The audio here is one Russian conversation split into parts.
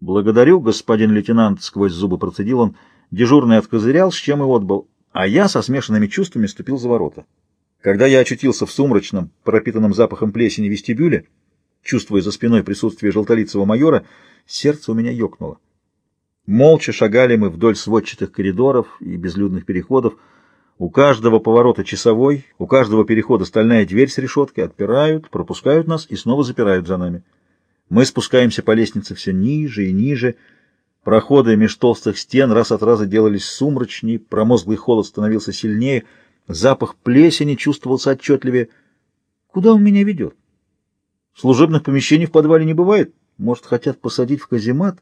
Благодарю, господин лейтенант, сквозь зубы процедил он. Дежурный откозырял, с чем и отбыл, а я со смешанными чувствами ступил за ворота. Когда я очутился в сумрачном, пропитанном запахом плесени вестибюле, чувствуя за спиной присутствие желтолицего майора, сердце у меня ёкнуло. Молча шагали мы вдоль сводчатых коридоров и безлюдных переходов. У каждого поворота часовой, у каждого перехода стальная дверь с решеткой отпирают, пропускают нас и снова запирают за нами. Мы спускаемся по лестнице все ниже и ниже. Проходы меж толстых стен раз от раза делались сумрачнее, промозглый холод становился сильнее, запах плесени чувствовался отчетливее. Куда он меня ведет? Служебных помещений в подвале не бывает. Может, хотят посадить в каземат?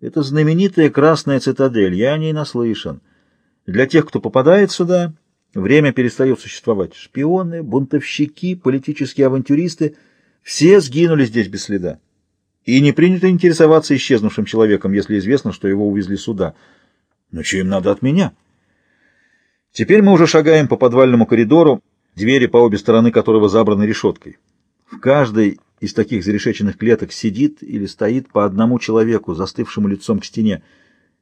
Это знаменитая красная цитадель, я о ней наслышан. Для тех, кто попадает сюда, время перестает существовать. Шпионы, бунтовщики, политические авантюристы — все сгинули здесь без следа. И не принято интересоваться исчезнувшим человеком, если известно, что его увезли сюда. Но что им надо от меня? Теперь мы уже шагаем по подвальному коридору, двери по обе стороны которого забраны решеткой. В каждой из таких зарешеченных клеток сидит или стоит по одному человеку, застывшему лицом к стене.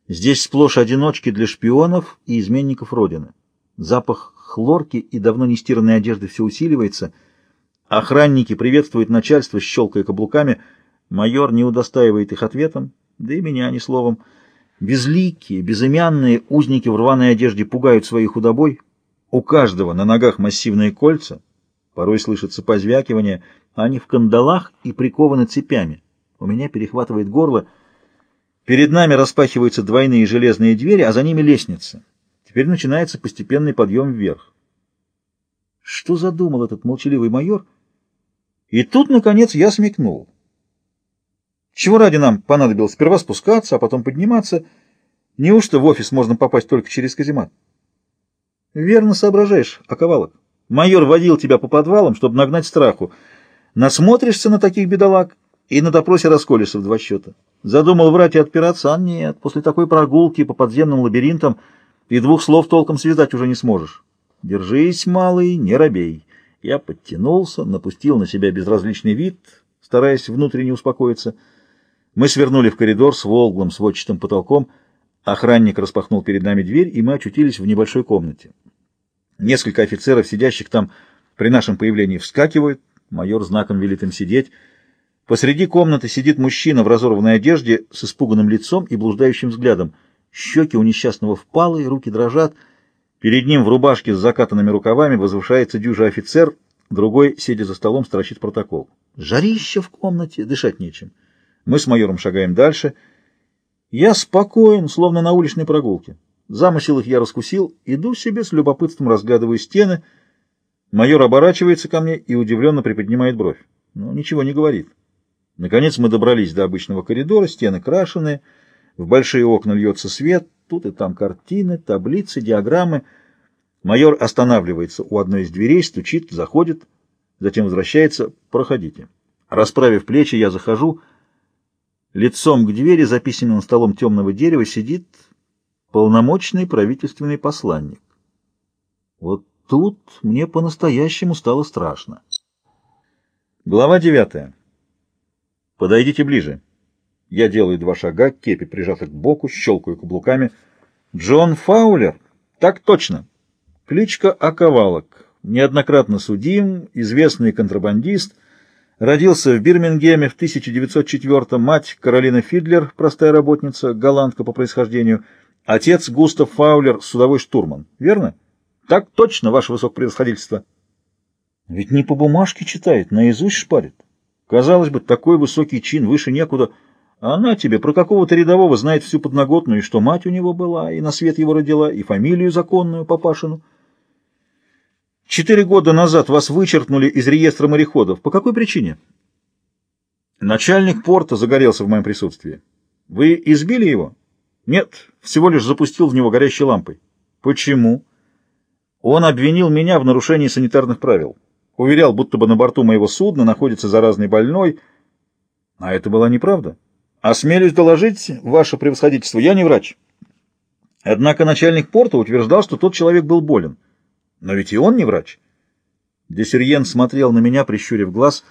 Здесь сплошь одиночки для шпионов и изменников Родины. Запах хлорки и давно не стиранной одежды все усиливается. Охранники приветствуют начальство, щелкая каблуками — Майор не удостаивает их ответом, да и меня ни словом. Безликие, безымянные узники в рваной одежде пугают своей худобой. У каждого на ногах массивные кольца, порой слышится позвякивание, они в кандалах и прикованы цепями. У меня перехватывает горло. Перед нами распахиваются двойные железные двери, а за ними лестница. Теперь начинается постепенный подъем вверх. Что задумал этот молчаливый майор? И тут, наконец, я смекнул. Чего ради нам понадобилось сперва спускаться, а потом подниматься? Неужто в офис можно попасть только через каземат? Верно соображаешь, оковалок. Майор водил тебя по подвалам, чтобы нагнать страху. Насмотришься на таких бедолаг и на допросе расколешься в два счета. Задумал врать и отпираться, а нет, после такой прогулки по подземным лабиринтам и двух слов толком связать уже не сможешь. Держись, малый, не робей. Я подтянулся, напустил на себя безразличный вид, стараясь внутренне успокоиться — мы свернули в коридор с волглым сводчатым потолком. Охранник распахнул перед нами дверь, и мы очутились в небольшой комнате. Несколько офицеров, сидящих там при нашем появлении, вскакивают. Майор знаком велит им сидеть. Посреди комнаты сидит мужчина в разорванной одежде с испуганным лицом и блуждающим взглядом. Щеки у несчастного впалые, руки дрожат. Перед ним в рубашке с закатанными рукавами возвышается дюжа офицер, другой, сидя за столом, строчит протокол. Жарище в комнате, дышать нечем. Мы с майором шагаем дальше. Я спокоен, словно на уличной прогулке. Замысел их я раскусил, иду себе с любопытством, разглядываю стены. Майор оборачивается ко мне и удивленно приподнимает бровь. Но ничего не говорит. Наконец мы добрались до обычного коридора, стены крашеные, в большие окна льется свет, тут и там картины, таблицы, диаграммы. Майор останавливается у одной из дверей, стучит, заходит, затем возвращается. «Проходите». Расправив плечи, я захожу — Лицом к двери, за письменным столом темного дерева, сидит полномочный правительственный посланник. Вот тут мне по-настоящему стало страшно. Глава девятая. Подойдите ближе. Я делаю два шага, кепи прижаты к боку, щелкаю каблуками. Джон Фаулер? Так точно. Кличка Оковалок. Неоднократно судим, известный контрабандист — Родился в Бирмингеме в 1904-м, мать Каролина Фидлер, простая работница, голландка по происхождению, отец Густав Фаулер, судовой штурман. Верно? Так точно, ваше высокопревосходительство. Ведь не по бумажке читает, наизусть шпарит. Казалось бы, такой высокий чин, выше некуда. Она тебе про какого-то рядового знает всю подноготную, и что мать у него была, и на свет его родила, и фамилию законную, папашину. Четыре года назад вас вычеркнули из реестра мореходов. По какой причине? Начальник порта загорелся в моем присутствии. Вы избили его? Нет, всего лишь запустил в него горящей лампой. Почему? Он обвинил меня в нарушении санитарных правил. Уверял, будто бы на борту моего судна находится заразный больной. А это была неправда. Осмелюсь доложить, ваше превосходительство, я не врач. Однако начальник порта утверждал, что тот человек был болен. Но ведь и он не врач. Десерьен смотрел на меня, прищурив глаз.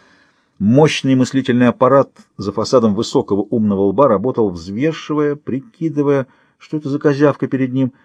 Мощный мыслительный аппарат за фасадом высокого умного лба работал, взвешивая, прикидывая, что это за козявка перед ним —